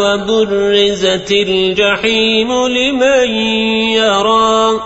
وبرزت الجحيم لمن يرى